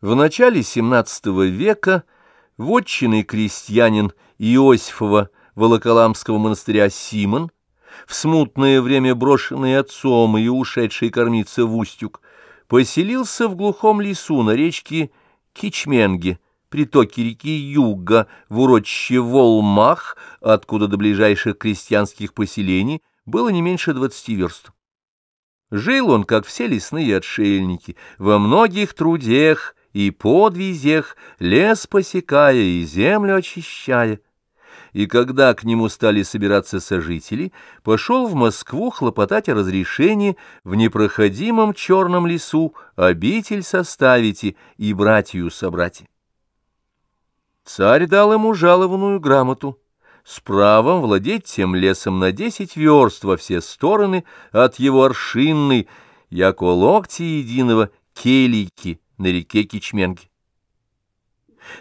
В начале XVII века вотчинный крестьянин Иосифова Волоколамского монастыря Симон, в смутное время брошенный отцом и ушедший кормиться в Устюг, поселился в глухом лесу на речке Кичменге, притоке реки Юга, в урочище Волмах, откуда до ближайших крестьянских поселений было не меньше двадцати верст. Жил он, как все лесные отшельники, во многих трудех и подвизях, лес посекая и землю очищая. И когда к нему стали собираться сожители, пошел в Москву хлопотать о разрешении в непроходимом черном лесу обитель составите и братью собрать. Царь дал ему жалованную грамоту с правом владеть тем лесом на десять верст во все стороны от его аршинной, яко локти единого келики, на реке Кичменги.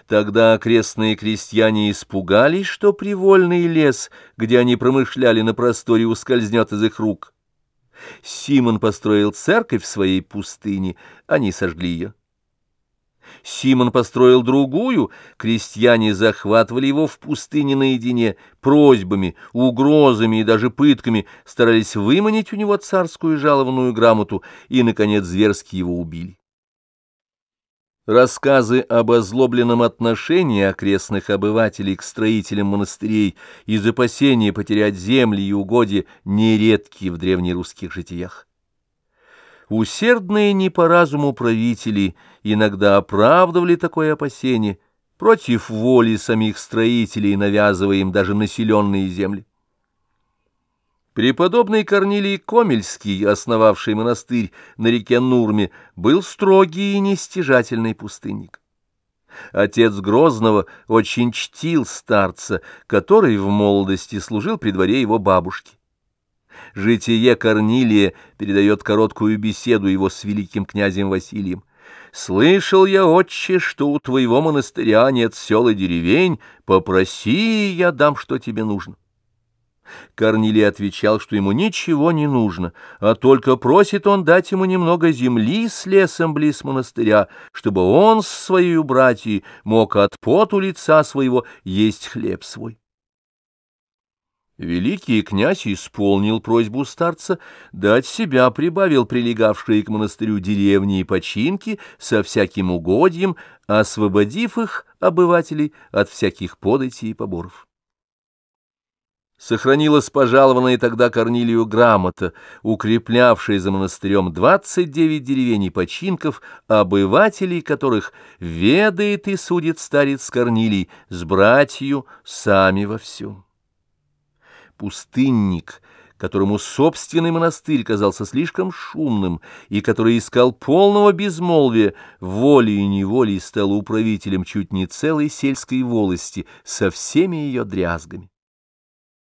Тогда окрестные крестьяне испугались, что привольный лес, где они промышляли на просторе, ускользнет из их рук. Симон построил церковь в своей пустыне, они сожгли ее. Симон построил другую, крестьяне захватывали его в пустыне наедине, просьбами, угрозами и даже пытками, старались выманить у него царскую жалованную грамоту и, наконец, зверски его убили. Рассказы об озлобленном отношении окрестных обывателей к строителям монастырей из опасения потерять земли и угодья нередки в древнерусских житиях. Усердные не по разуму правители иногда оправдывали такое опасение против воли самих строителей, навязывая им даже населенные земли. Преподобный Корнилий Комельский, основавший монастырь на реке Нурме, был строгий и нестяжательный пустынник. Отец Грозного очень чтил старца, который в молодости служил при дворе его бабушки. Житие Корнилия передает короткую беседу его с великим князем Василием. «Слышал я, отче, что у твоего монастыря нет сел и деревень, попроси, я дам, что тебе нужно». Корнилий отвечал, что ему ничего не нужно, а только просит он дать ему немного земли с лесом близ монастыря, чтобы он с своей братьей мог от поту лица своего есть хлеб свой. Великий князь исполнил просьбу старца, дать себя прибавил прилегавшие к монастырю деревни и починки со всяким угодьем, освободив их, обывателей, от всяких податей и поборов сохранилась пожалованная тогда Корнилию грамота, укреплявшая за монастырем 29 деревень и починков, обывателей которых ведает и судит старец Корнилий с братью сами во всем. Пустынник, которому собственный монастырь казался слишком шумным и который искал полного безмолвия, волей и неволей стал управителем чуть не целой сельской волости со всеми ее дрязгами.